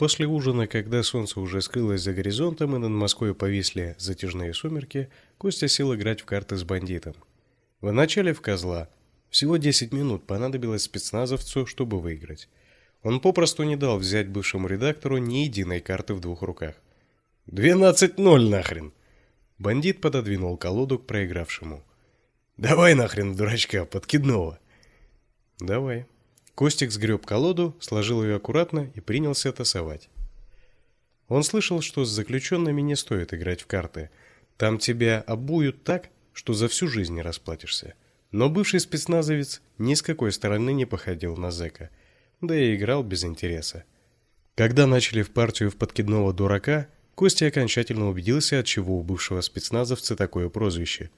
После ужина, когда солнце уже скрылось за горизонтом и над Москвой повисли затяжные сумерки, Костя сел играть в карты с бандитом. Вначале в козла. Всего 10 минут понадобилось спецназовцу, чтобы выиграть. Он попросту не дал взять бывшему редактору ни единой карты в двух руках. «Двенадцать ноль нахрен!» Бандит пододвинул колоду к проигравшему. «Давай нахрен дурачка, подкидного!» «Давай». Костик сгреб колоду, сложил ее аккуратно и принялся тасовать. Он слышал, что с заключенными не стоит играть в карты. Там тебя обуют так, что за всю жизнь не расплатишься. Но бывший спецназовец ни с какой стороны не походил на зэка, да и играл без интереса. Когда начали в партию в подкидного дурака, Костя окончательно убедился, от чего у бывшего спецназовца такое прозвище.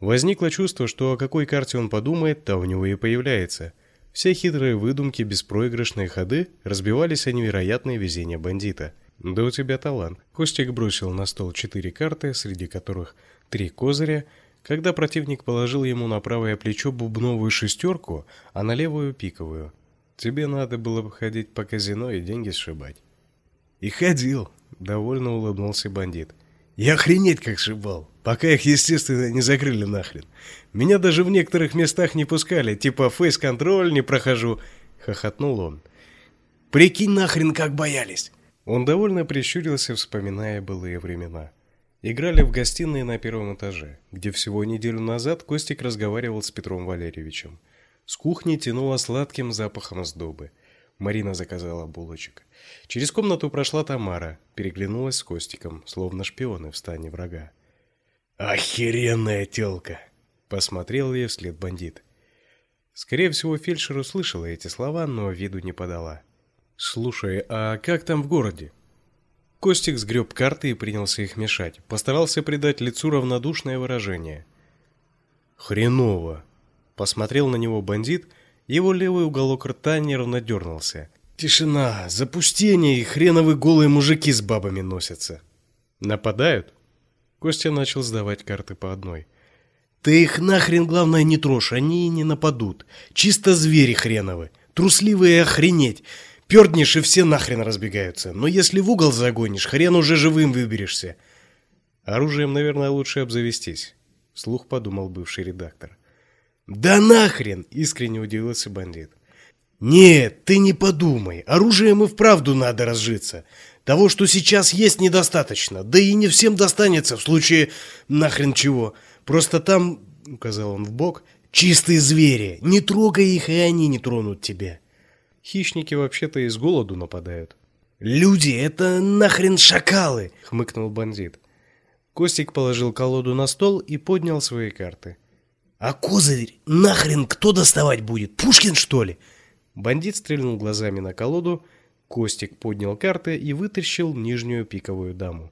Возникло чувство, что о какой карте он подумает, та у него и появляется – все хитрые выдумки, беспроигрышные ходы разбивались о невероятное везение бандита. Да у тебя талант. Костик бросил на стол четыре карты, среди которых три козыря. Когда противник положил ему на правое плечо бубновую шестерку, а на левую пиковую. Тебе надо было бы ходить по казино и деньги сшибать. И ходил, довольно улыбнулся бандит. Я охренеть как шибал, пока их, естественно, не закрыли нахрен. Меня даже в некоторых местах не пускали, типа фейс-контроль не прохожу, хохотнул он. Прикинь нахрен, как боялись. Он довольно прищурился, вспоминая былые времена. Играли в гостиной на первом этаже, где всего неделю назад Костик разговаривал с Петром Валерьевичем. С кухни тянуло сладким запахом сдобы. Марина заказала булочек. Через комнату прошла Тамара, переглянулась с Костиком, словно шпионы в стане врага. Охеренная тёлка, посмотрел ей вслед бандит. Скорее всего, фельдшер услышала эти слова, но виду не подала. Слушай, а как там в городе? Костик сгреб карты и принялся их мешать. Постарался придать лицу равнодушное выражение. Хреново, посмотрел на него бандит его левый уголок рта нервно дернулся. Тишина, запустение и хреновые голые мужики с бабами носятся. Нападают? Костя начал сдавать карты по одной. Ты их нахрен главное не трожь, они и не нападут. Чисто звери хреновы, трусливые охренеть. Пёрднешь и все нахрен разбегаются. Но если в угол загонишь, хрен уже живым выберешься. Оружием, наверное, лучше обзавестись, вслух подумал бывший редактор. Да нахрен, искренне удивился бандит. Нет, ты не подумай. Оружием и вправду надо разжиться. Того, что сейчас есть, недостаточно. Да и не всем достанется в случае нахрен чего. Просто там, указал он в бок, чистые звери. Не трогай их, и они не тронут тебя. Хищники вообще-то из голоду нападают. Люди это нахрен шакалы, хмыкнул бандит. Костик положил колоду на стол и поднял свои карты. А козырь нахрен кто доставать будет? Пушкин, что ли? Бандит стрельнул глазами на колоду, Костик поднял карты и вытащил нижнюю пиковую даму.